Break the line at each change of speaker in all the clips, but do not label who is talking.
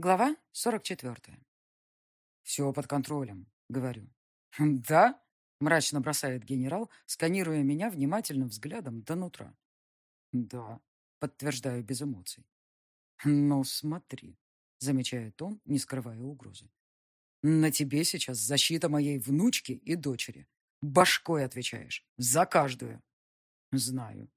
Глава 44. «Все под контролем», — говорю. «Да?» — мрачно бросает генерал, сканируя меня внимательным взглядом до нутра. «Да», — подтверждаю без эмоций. «Ну, смотри», — замечает он, не скрывая угрозы. «На тебе сейчас защита моей внучки и дочери. Башкой отвечаешь. За каждую». «Знаю.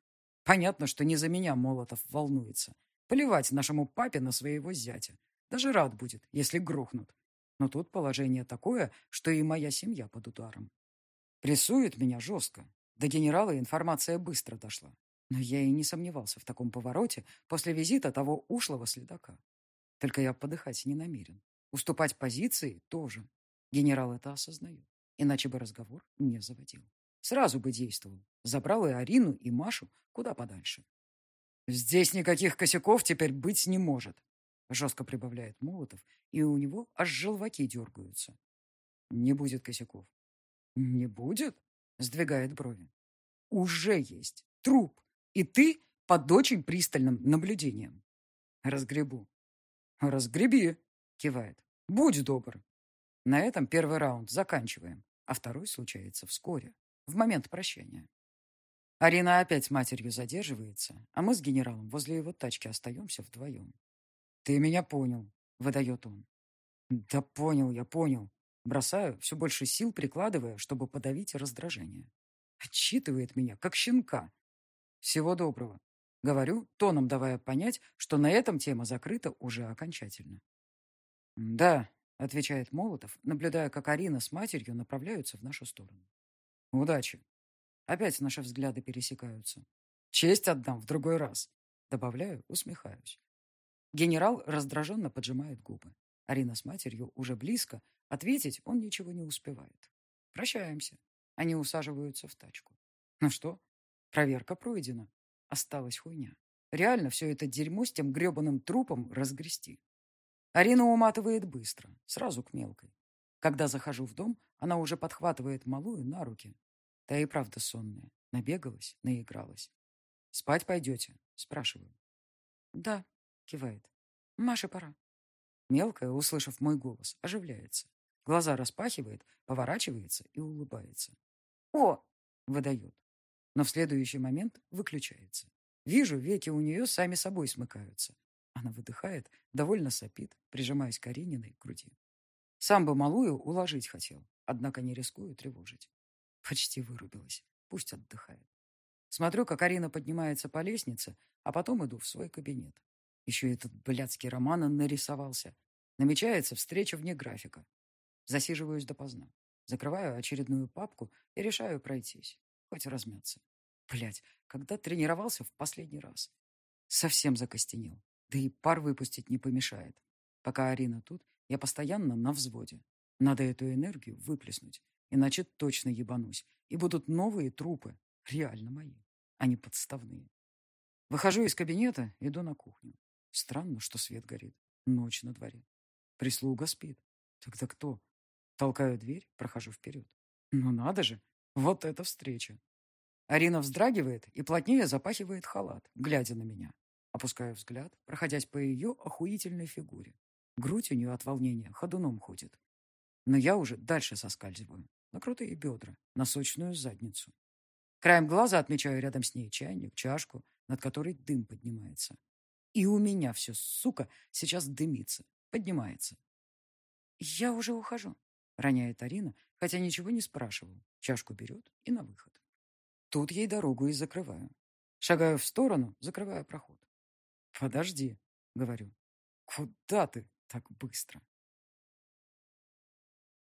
Понятно, что не за меня Молотов волнуется. Плевать нашему папе на своего зятя. Даже рад будет, если грохнут. Но тут положение такое, что и моя семья под ударом. Прессует меня жестко. До генерала информация быстро дошла. Но я и не сомневался в таком повороте после визита того ушлого следака. Только я подыхать не намерен. Уступать позиции тоже. Генерал это осознает. Иначе бы разговор не заводил. Сразу бы действовал. Забрал и Арину, и Машу куда подальше. Здесь никаких косяков теперь быть не может. Жестко прибавляет Молотов, и у него аж желваки дергаются. Не будет косяков. Не будет? Сдвигает брови. Уже есть. Труп. И ты под очень пристальным наблюдением. Разгребу. Разгреби, кивает. Будь добр. На этом первый раунд заканчиваем, а второй случается вскоре, в момент прощания. Арина опять с матерью задерживается, а мы с генералом возле его тачки остаемся вдвоем. «Ты меня понял», — выдает он. «Да понял, я понял». Бросаю, все больше сил прикладывая, чтобы подавить раздражение. Отчитывает меня, как щенка. «Всего доброго», — говорю, тоном давая понять, что на этом тема закрыта уже окончательно. «Да», — отвечает Молотов, наблюдая, как Арина с матерью направляются в нашу сторону. «Удачи». Опять наши взгляды пересекаются. «Честь отдам в другой раз», — добавляю, усмехаюсь. Генерал раздраженно поджимает губы. Арина с матерью уже близко. Ответить он ничего не успевает. Прощаемся. Они усаживаются в тачку. Ну что? Проверка пройдена. Осталась хуйня. Реально все это дерьмо с тем гребаным трупом разгрести. Арина уматывает быстро, сразу к мелкой. Когда захожу в дом, она уже подхватывает малую на руки. Та и правда сонная. Набегалась, наигралась. «Спать пойдете?» – спрашиваю. «Да», Кивает. Маше пора. Мелкая, услышав мой голос, оживляется. Глаза распахивает, поворачивается и улыбается. «О!» — выдает. Но в следующий момент выключается. Вижу, веки у нее сами собой смыкаются. Она выдыхает, довольно сопит, прижимаясь к Карининой груди. Сам бы малую уложить хотел, однако не рискую тревожить. Почти вырубилась. Пусть отдыхает. Смотрю, как Арина поднимается по лестнице, а потом иду в свой кабинет. Еще этот блядский роман нарисовался. Намечается встреча вне графика. Засиживаюсь допоздна. Закрываю очередную папку и решаю пройтись. Хоть размяться. Блядь, когда тренировался в последний раз? Совсем закостенел. Да и пар выпустить не помешает. Пока Арина тут, я постоянно на взводе. Надо эту энергию выплеснуть. Иначе точно ебанусь. И будут новые трупы. Реально мои. а не подставные. Выхожу из кабинета, иду на кухню. Странно, что свет горит. Ночь на дворе. Прислуга спит. Тогда кто? Толкаю дверь, прохожу вперед. Ну надо же, вот эта встреча. Арина вздрагивает и плотнее запахивает халат, глядя на меня. Опускаю взгляд, проходясь по ее охуительной фигуре. Грудь у нее от волнения ходуном ходит. Но я уже дальше соскальзываю. На крутые бедра, на сочную задницу. Краем глаза отмечаю рядом с ней чайник, чашку, над которой дым поднимается. И у меня все, сука, сейчас дымится, поднимается. «Я уже ухожу», — роняет Арина, хотя ничего не спрашиваю. Чашку берет и на выход. Тут ей дорогу и закрываю. Шагаю в сторону, закрываю проход. «Подожди», — говорю. «Куда ты так быстро?»